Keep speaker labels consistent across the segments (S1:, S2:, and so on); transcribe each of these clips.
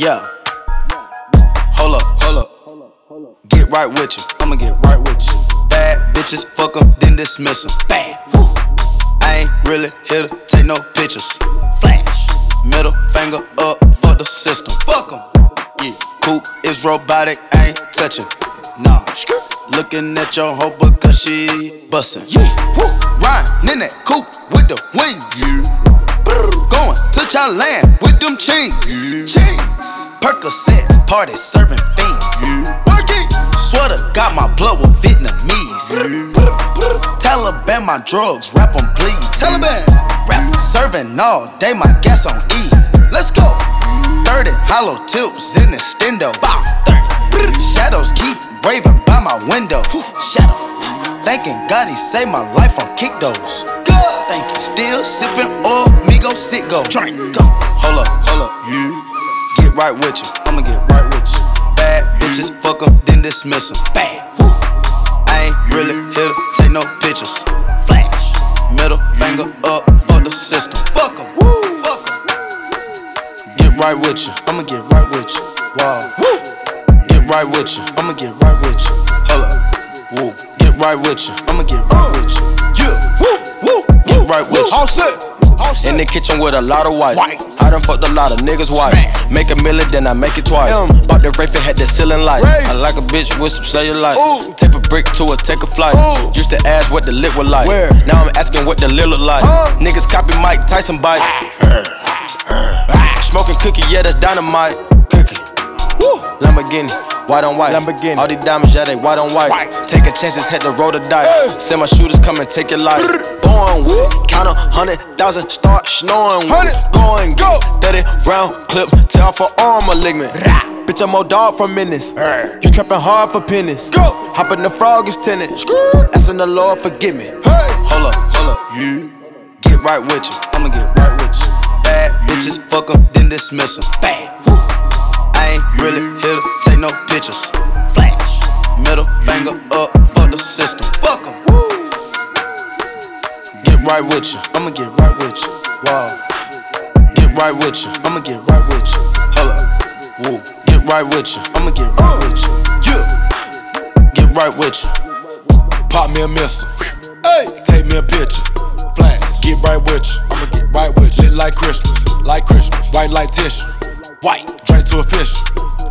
S1: Yeah. Hold up, hold up. Get right with you. I'ma get right with you. Bad bitches, fuck 'em, then dismiss 'em. Bad. I ain't really here to take no pictures. Flash. Middle finger up for the system. Fuck 'em. Yeah. Coupe is robotic, I ain't touching. Nah. Looking at your hoe because she bustin'. Yeah. Woo. Riding in that coupe with the wings. Yeah. Going to Thailand with them chains. Yeah. Chains. Percocet party serving fiends. Working. Sweater got my blood with Vietnamese. Taliban my drugs, rap on please. Taliban. Rap serving all day, my gas on E. Let's go. 30 hollow tips in the stendo. Bow. 30. Shadows keep raving by my window. Shadow. Thanking God he saved my life on kick those. Thank you. Still sipping oil, me go sit go. Drink. Go. Hold up, hold up. You get right with you. I'ma get right with you. Bad bitches, fuck 'em, then dismiss 'em. Bad. Pictures. Flash. Middle finger up for the system. Fuck 'em. Woo. Fuck 'em. Get right with you. I'ma get right with you. Wow. Woo. Get right with you. I'ma get right with you. Hold up. Woo. Get right with you. I'ma get right with you. Yeah. Woo. Woo. Get right with you.
S2: All set.
S3: In the kitchen with a lot of white.
S2: White.
S3: I done fucked a lot of niggas' wife. Make a million, then I make it twice.
S2: M.
S3: Bought the Wraith and had the ceiling light. I like a bitch with some cellulite.
S2: Ooh.
S3: Brick to her, take a flight.
S2: Ooh.
S3: Used to ask what the lit was like.
S2: Where?
S3: Now I'm asking what the lil look like.
S2: Huh?
S3: Niggas copy Mike Tyson bite. Smoking cookie, yeah, that's dynamite. Cookie.
S2: Woo.
S3: Lamborghini, white on white.
S2: Lamborghini.
S3: All these diamonds, yeah, they white on white.
S2: White.
S3: Taking chances, had to roll the dice.
S2: Hey.
S3: Send my shooters come and take your life. Born with it, count a hundred thousand, start snoring with it. Going
S2: Go.
S3: go. 30 round clip, tell for arm malignant. Bitch, I'm more dog for minutes. You trapping hard for pennies.
S2: Go.
S3: Hop in the frog is tennis. Asking the Lord, forgive me.
S2: Hey.
S1: Hold up, hold up. You get right with you. I'ma get right with you. Bad bitches, fuck 'em, then dismiss 'em. Bad. Woo. I ain't really here to take no pictures. Flash. Middle finger up for the system. Fuck 'em. Woo. Get right with you. I'ma get right with you. Wow. Get right with you. I'ma get right with you. Hold up. Woo. Get right with you. I'ma get right with you. Yeah. Get right with you.
S2: Pop me a missile. Hey. Take me a picture. Flash. Get right with you. I'ma get right with you. Lit like Christmas. Like Christmas. White like tissue. White. Drink to a fish.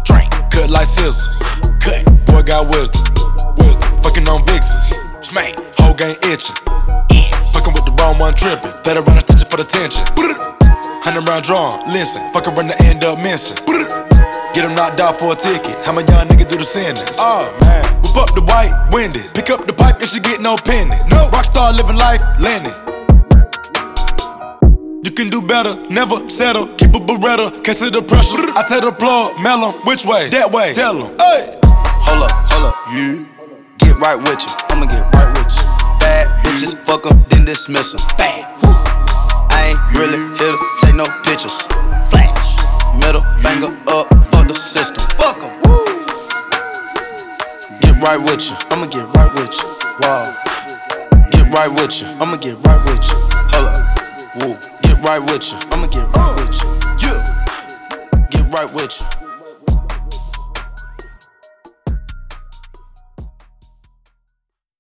S2: Drink. Cut like scissors. Cut. Boy got wisdom. Wisdom. Fucking on vixens. Smack. Whole game itching. Yeah. Fucking with the wrong one tripping. Better run a stitching for the tension. Hundred round drawn. Listen. Fucking run to end up missing. Get him knocked out for a ticket. How my young nigga do the sentence? Oh man. Whip up the white, windy. Pick up the pipe and she get no penny. No. Rockstar living life, landing. You can do better, never settle. Keep a beretta, can't the pressure. I tell the plug, mail 'em, which way? That way. Tell Tell 'em. Hey.
S1: Hold up, hold up. You get right with you. I'ma get right with you. Bad bitches, fuck 'em, then dismiss 'em. Bad. Woo. I ain't really here to take no pictures. Flash. Middle finger up right with you. I'ma get right with you. Wow. Get right with you. I'ma get right with you. Hold up. Woo. Get right with you. I'ma get right with you. Yeah. Get right with you.